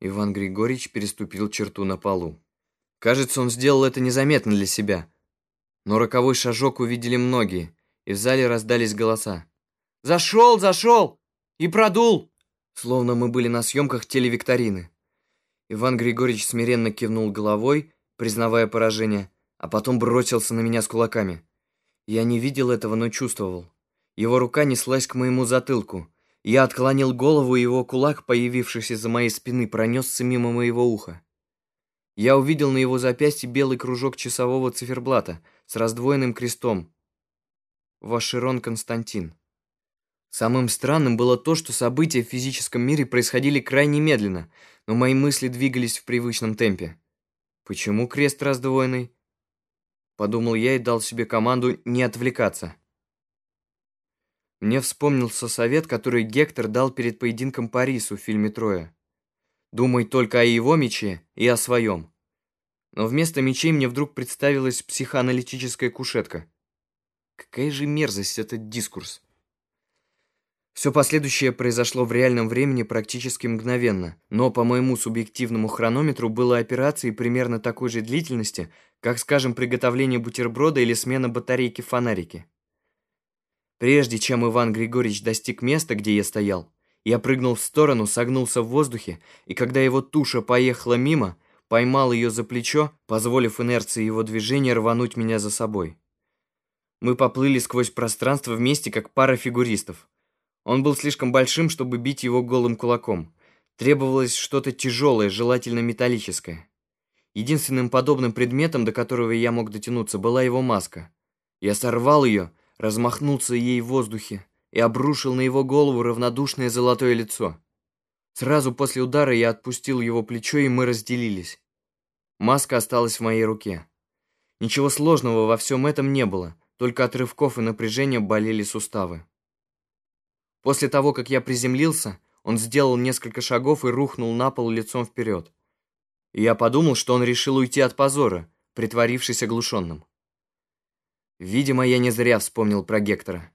Иван Григорьевич переступил черту на полу. Кажется, он сделал это незаметно для себя. Но роковой шажок увидели многие, и в зале раздались голоса. «Зашел, зашел! И продул!» Словно мы были на съемках телевикторины. Иван Григорьевич смиренно кивнул головой, признавая поражение, а потом бросился на меня с кулаками. Я не видел этого, но чувствовал. Его рука неслась к моему затылку. Я отклонил голову, и его кулак, появившийся за моей спины, пронесся мимо моего уха. Я увидел на его запястье белый кружок часового циферблата с раздвоенным крестом. Вашерон Константин. Самым странным было то, что события в физическом мире происходили крайне медленно, но мои мысли двигались в привычном темпе. Почему крест раздвоенный? Подумал я и дал себе команду не отвлекаться. Мне вспомнился совет, который Гектор дал перед поединком Парису в фильме «Троя». Думай только о его мече и о своем. Но вместо мечей мне вдруг представилась психоаналитическая кушетка. Какая же мерзость этот дискурс. Все последующее произошло в реальном времени практически мгновенно, но по моему субъективному хронометру было операцией примерно такой же длительности, как, скажем, приготовление бутерброда или смена батарейки в фонарике. Прежде чем Иван Григорьевич достиг места, где я стоял, я прыгнул в сторону, согнулся в воздухе, и когда его туша поехала мимо, поймал ее за плечо, позволив инерции его движения рвануть меня за собой. Мы поплыли сквозь пространство вместе, как пара фигуристов. Он был слишком большим, чтобы бить его голым кулаком. Требовалось что-то тяжелое, желательно металлическое. Единственным подобным предметом, до которого я мог дотянуться, была его маска. Я сорвал ее, размахнулся ей в воздухе и обрушил на его голову равнодушное золотое лицо. Сразу после удара я отпустил его плечо, и мы разделились. Маска осталась в моей руке. Ничего сложного во всем этом не было, только от рывков и напряжения болели суставы. После того, как я приземлился, он сделал несколько шагов и рухнул на пол лицом вперед. И я подумал, что он решил уйти от позора, притворившись оглушенным. Видимо, я не зря вспомнил про Гектора.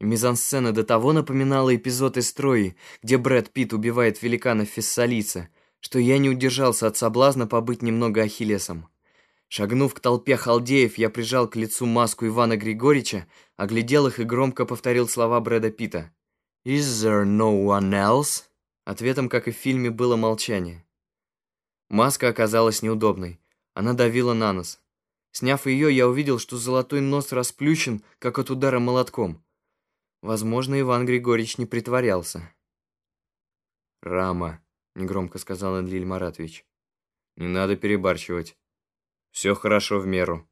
Мизансцена до того напоминала эпизод из Трои, где Брэд Питт убивает великана Фессалица, что я не удержался от соблазна побыть немного Ахиллесом. Шагнув к толпе халдеев, я прижал к лицу маску Ивана Григорьевича, оглядел их и громко повторил слова Брэда Питта. «Is there no one else?» Ответом, как и в фильме, было молчание. Маска оказалась неудобной. Она давила на нос. Сняв ее, я увидел, что золотой нос расплющен, как от удара молотком. Возможно, Иван Григорьевич не притворялся. «Рама», — негромко сказал Энлиль Маратович. «Не надо перебарщивать. Все хорошо в меру».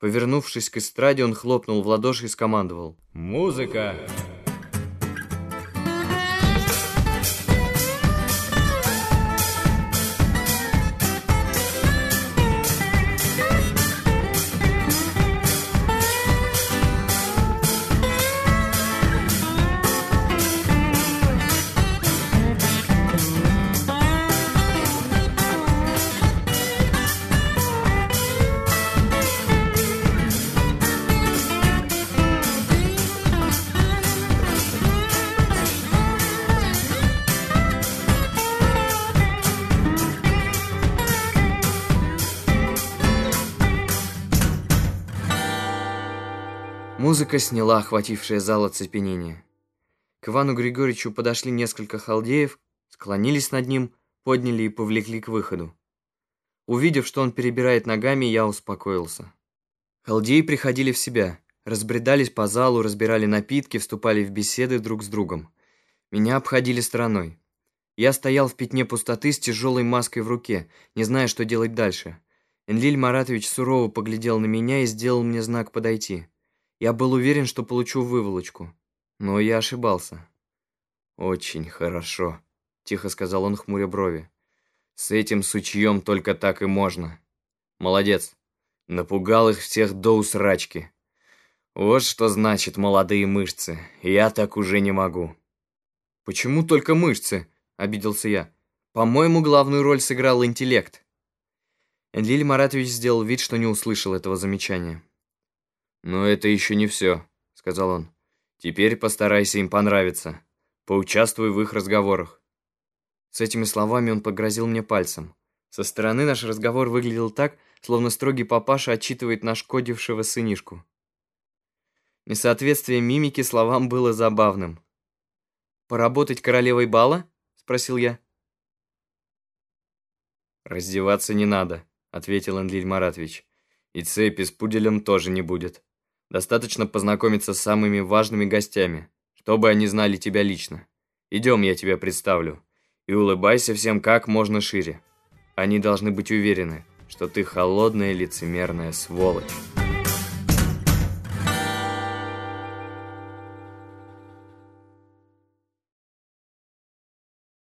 Повернувшись к эстраде, он хлопнул в ладоши и скомандовал. «Музыка!» Музыка сняла охватившее зал оцепенение. К Ивану Григорьевичу подошли несколько халдеев, склонились над ним, подняли и повлекли к выходу. Увидев, что он перебирает ногами, я успокоился. Халдеи приходили в себя, разбредались по залу, разбирали напитки, вступали в беседы друг с другом. Меня обходили стороной. Я стоял в пятне пустоты с тяжелой маской в руке, не зная, что делать дальше. Энлиль Маратович сурово поглядел на меня и сделал мне знак подойти. Я был уверен, что получу выволочку, но я ошибался. «Очень хорошо», — тихо сказал он, хмуря брови. «С этим сучьем только так и можно. Молодец. Напугал их всех до усрачки. Вот что значит молодые мышцы. Я так уже не могу». «Почему только мышцы?» — обиделся я. «По-моему, главную роль сыграл интеллект». Энлиль Маратович сделал вид, что не услышал этого замечания. «Но это еще не все», — сказал он. «Теперь постарайся им понравиться. Поучаствуй в их разговорах». С этими словами он погрозил мне пальцем. Со стороны наш разговор выглядел так, словно строгий папаша отчитывает нашкодившего сынишку. Несоответствие мимики словам было забавным. «Поработать королевой бала?» — спросил я. «Раздеваться не надо», — ответил Энлиль Маратович. «И цепи с пуделем тоже не будет. Достаточно познакомиться с самыми важными гостями, чтобы они знали тебя лично. Идем, я тебя представлю. И улыбайся всем как можно шире. Они должны быть уверены, что ты холодная лицемерная сволочь».